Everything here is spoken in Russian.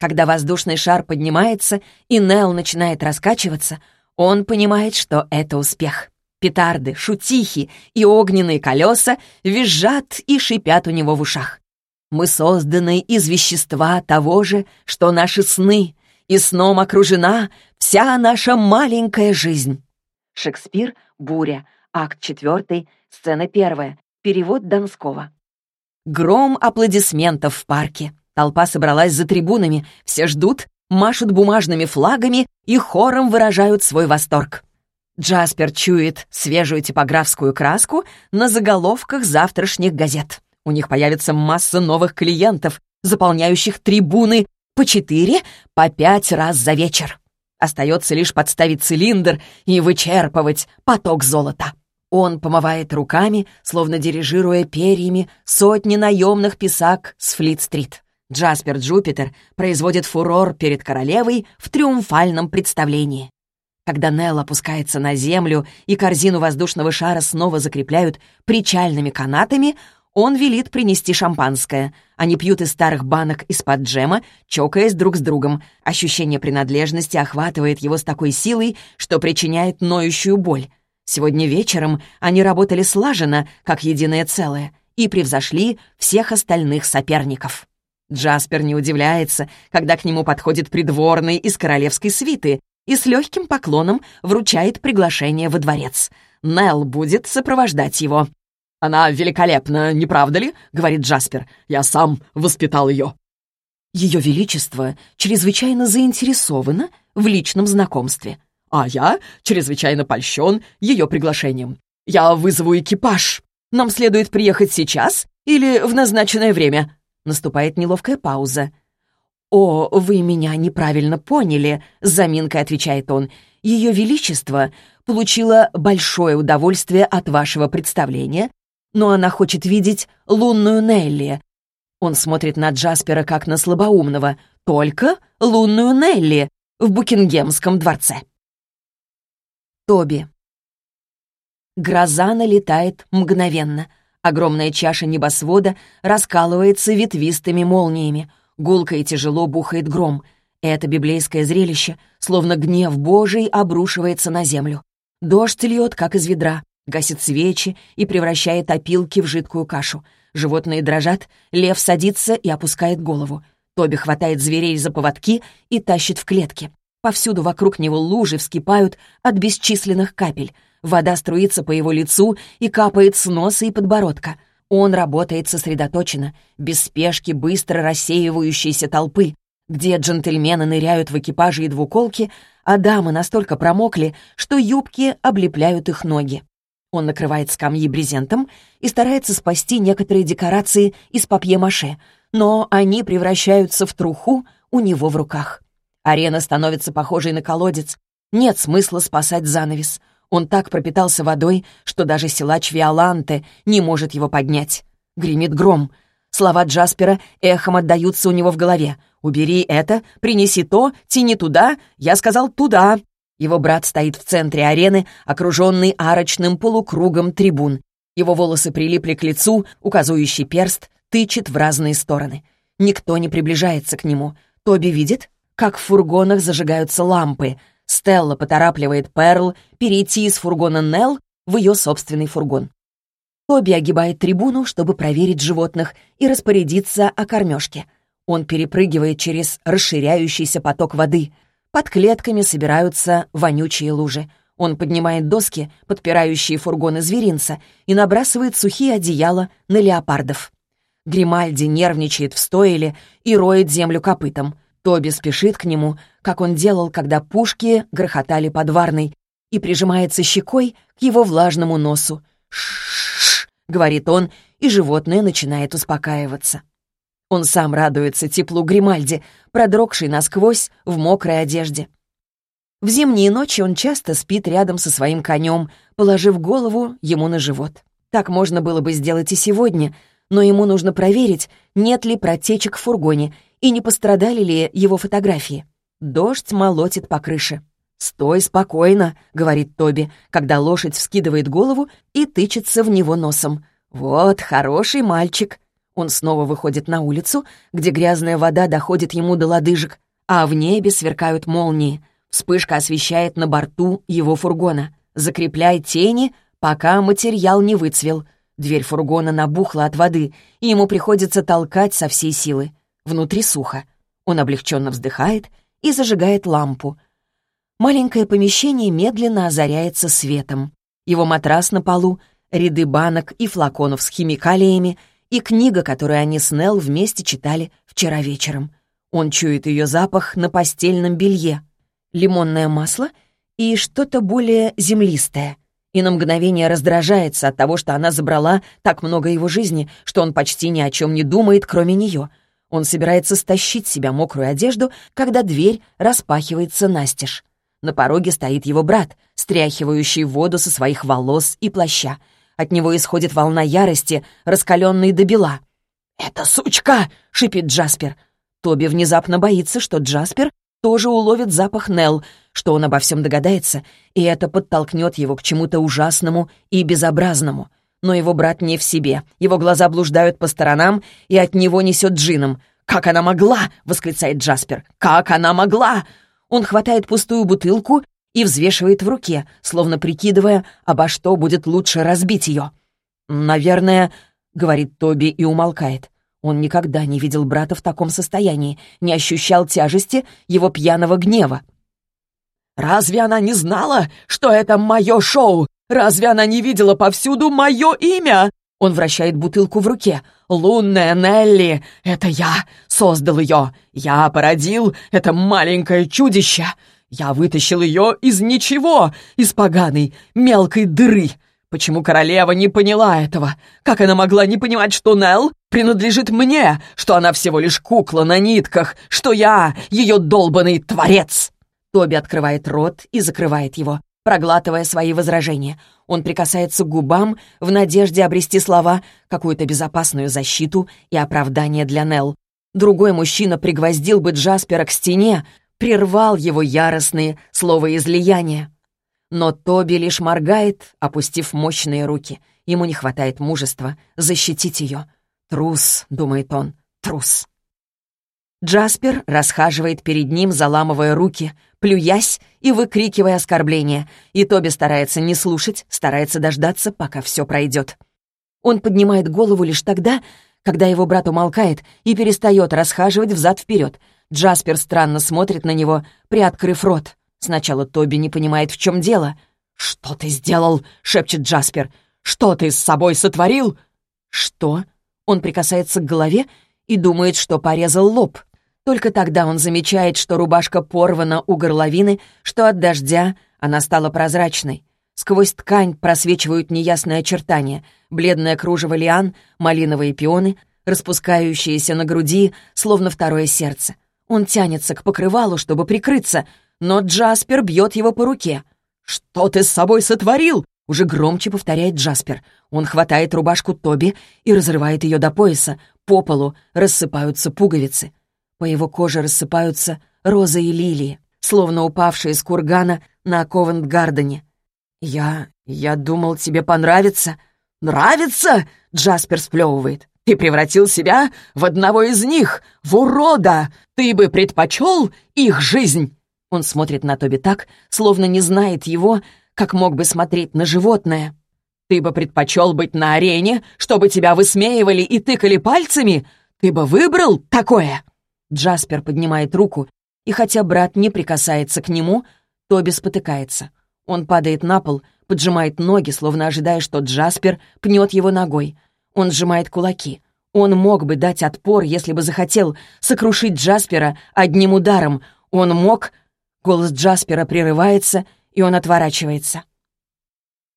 Когда воздушный шар поднимается и Нел начинает раскачиваться, он понимает, что это успех. Петарды, шутихи и огненные колеса визжат и шипят у него в ушах. Мы созданы из вещества того же, что наши сны, и сном окружена вся наша маленькая жизнь. Шекспир «Буря», акт 4, сцена 1, перевод Донского. Гром аплодисментов в парке. Толпа собралась за трибунами, все ждут, машут бумажными флагами и хором выражают свой восторг. Джаспер чует свежую типографскую краску на заголовках завтрашних газет. У них появится масса новых клиентов, заполняющих трибуны по четыре, по пять раз за вечер. Остается лишь подставить цилиндр и вычерпывать поток золота. Он помывает руками, словно дирижируя перьями, сотни наемных писак с Флит-стрит. Джаспер Джупитер производит фурор перед королевой в триумфальном представлении. Когда Нелл опускается на землю и корзину воздушного шара снова закрепляют причальными канатами, он велит принести шампанское. Они пьют из старых банок из-под джема, чокаясь друг с другом. Ощущение принадлежности охватывает его с такой силой, что причиняет ноющую боль. Сегодня вечером они работали слаженно, как единое целое, и превзошли всех остальных соперников. Джаспер не удивляется, когда к нему подходит придворный из королевской свиты, и с легким поклоном вручает приглашение во дворец. Нелл будет сопровождать его. «Она великолепна, не правда ли?» — говорит Джаспер. «Я сам воспитал ее». Ее Величество чрезвычайно заинтересовано в личном знакомстве. А я чрезвычайно польщен ее приглашением. Я вызову экипаж. Нам следует приехать сейчас или в назначенное время?» Наступает неловкая пауза. «О, вы меня неправильно поняли», — с заминкой отвечает он. «Ее Величество получило большое удовольствие от вашего представления, но она хочет видеть лунную Нелли». Он смотрит на Джаспера как на слабоумного. «Только лунную Нелли в Букингемском дворце». Тоби. Гроза налетает мгновенно. Огромная чаша небосвода раскалывается ветвистыми молниями. Гулко и тяжело бухает гром. Это библейское зрелище, словно гнев Божий, обрушивается на землю. Дождь льет, как из ведра, гасит свечи и превращает опилки в жидкую кашу. Животные дрожат, лев садится и опускает голову. Тоби хватает зверей за поводки и тащит в клетки. Повсюду вокруг него лужи вскипают от бесчисленных капель. Вода струится по его лицу и капает с носа и подбородка — он работает сосредоточенно, без спешки быстро рассеивающейся толпы, где джентльмены ныряют в экипаже и двуколки, а дамы настолько промокли, что юбки облепляют их ноги. Он накрывает скамьи брезентом и старается спасти некоторые декорации из папье-маше, но они превращаются в труху у него в руках. Арена становится похожей на колодец. Нет смысла спасать занавес. Он так пропитался водой, что даже силач Виоланте не может его поднять. Гремит гром. Слова Джаспера эхом отдаются у него в голове. «Убери это, принеси то, тяни туда». Я сказал «туда». Его брат стоит в центре арены, окруженный арочным полукругом трибун. Его волосы прилипли к лицу, указующий перст тычет в разные стороны. Никто не приближается к нему. Тоби видит, как в фургонах зажигаются лампы, Стелла поторапливает Перл перейти из фургона Нелл в ее собственный фургон. Тоби огибает трибуну, чтобы проверить животных и распорядиться о кормежке. Он перепрыгивает через расширяющийся поток воды. Под клетками собираются вонючие лужи. Он поднимает доски, подпирающие фургоны зверинца, и набрасывает сухие одеяла на леопардов. Гримальди нервничает в стойле и роет землю копытом. Тоби спешит к нему, как он делал, когда пушки грохотали под варной, и прижимается щекой к его влажному носу. «Ш-ш-ш», говорит он, и животное начинает успокаиваться. Он сам радуется теплу Гримальди, продрогшей насквозь в мокрой одежде. В зимние ночи он часто спит рядом со своим конем, положив голову ему на живот. Так можно было бы сделать и сегодня, но ему нужно проверить, нет ли протечек в фургоне и не пострадали ли его фотографии. Дождь молотит по крыше. «Стой спокойно», — говорит Тоби, когда лошадь вскидывает голову и тычется в него носом. «Вот, хороший мальчик». Он снова выходит на улицу, где грязная вода доходит ему до лодыжек, а в небе сверкают молнии. Вспышка освещает на борту его фургона. Закрепляй тени, пока материал не выцвел. Дверь фургона набухла от воды, и ему приходится толкать со всей силы. Внутри сухо. Он облегченно вздыхает и зажигает лампу. Маленькое помещение медленно озаряется светом. Его матрас на полу, ряды банок и флаконов с химикалиями и книга, которую они с Нелл вместе читали вчера вечером. Он чует ее запах на постельном белье. Лимонное масло и что-то более землистое. И на мгновение раздражается от того, что она забрала так много его жизни, что он почти ни о чем не думает, кроме нее. Он собирается стащить себя мокрую одежду, когда дверь распахивается настежь. На пороге стоит его брат, стряхивающий воду со своих волос и плаща. От него исходит волна ярости, раскаленной до бела. «Это сучка!» — шипит Джаспер. Тоби внезапно боится, что Джаспер тоже уловит запах Нелл, что он обо всем догадается, и это подтолкнет его к чему-то ужасному и безобразному. Но его брат не в себе, его глаза блуждают по сторонам, и от него несет джином. «Как она могла!» — восклицает Джаспер. «Как она могла!» Он хватает пустую бутылку и взвешивает в руке, словно прикидывая, обо что будет лучше разбить ее. «Наверное», — говорит Тоби и умолкает. Он никогда не видел брата в таком состоянии, не ощущал тяжести его пьяного гнева. «Разве она не знала, что это мое шоу? Разве она не видела повсюду мое имя?» Он вращает бутылку в руке. «Лунная Нелли! Это я создал ее! Я породил это маленькое чудище! Я вытащил ее из ничего, из поганой, мелкой дыры! Почему королева не поняла этого? Как она могла не понимать, что Нелл принадлежит мне, что она всего лишь кукла на нитках, что я ее долбанный творец?» Тоби открывает рот и закрывает его, проглатывая свои возражения. Он прикасается к губам в надежде обрести слова, какую-то безопасную защиту и оправдание для Нелл. Другой мужчина пригвоздил бы Джаспера к стене, прервал его яростные словоизлияния. Но Тоби лишь моргает, опустив мощные руки. Ему не хватает мужества защитить ее. «Трус», — думает он, — «трус». Джаспер расхаживает перед ним, заламывая руки, плюясь и выкрикивая оскорбления, и Тоби старается не слушать, старается дождаться, пока все пройдет. Он поднимает голову лишь тогда, когда его брат умолкает и перестает расхаживать взад-вперед. Джаспер странно смотрит на него, приоткрыв рот. Сначала Тоби не понимает, в чем дело. «Что ты сделал?» — шепчет Джаспер. «Что ты с собой сотворил?» «Что?» Он прикасается к голове и думает, что порезал лоб. Только тогда он замечает, что рубашка порвана у горловины, что от дождя она стала прозрачной. Сквозь ткань просвечивают неясные очертания, бледное кружево лиан, малиновые пионы, распускающиеся на груди, словно второе сердце. Он тянется к покрывалу, чтобы прикрыться — но Джаспер бьет его по руке. «Что ты с собой сотворил?» — уже громче повторяет Джаспер. Он хватает рубашку Тоби и разрывает ее до пояса. По полу рассыпаются пуговицы. По его коже рассыпаются розы и лилии, словно упавшие с кургана на Ковент-Гардене. «Я... я думал, тебе понравится». «Нравится?» — Джаспер сплевывает. «Ты превратил себя в одного из них, в урода! Ты бы предпочел их жизнь!» Он смотрит на Тоби так, словно не знает его, как мог бы смотреть на животное. «Ты бы предпочел быть на арене, чтобы тебя высмеивали и тыкали пальцами? Ты бы выбрал такое?» Джаспер поднимает руку, и хотя брат не прикасается к нему, Тоби спотыкается. Он падает на пол, поджимает ноги, словно ожидая, что Джаспер пнет его ногой. Он сжимает кулаки. Он мог бы дать отпор, если бы захотел, сокрушить Джаспера одним ударом. Он мог Голос Джаспера прерывается, и он отворачивается.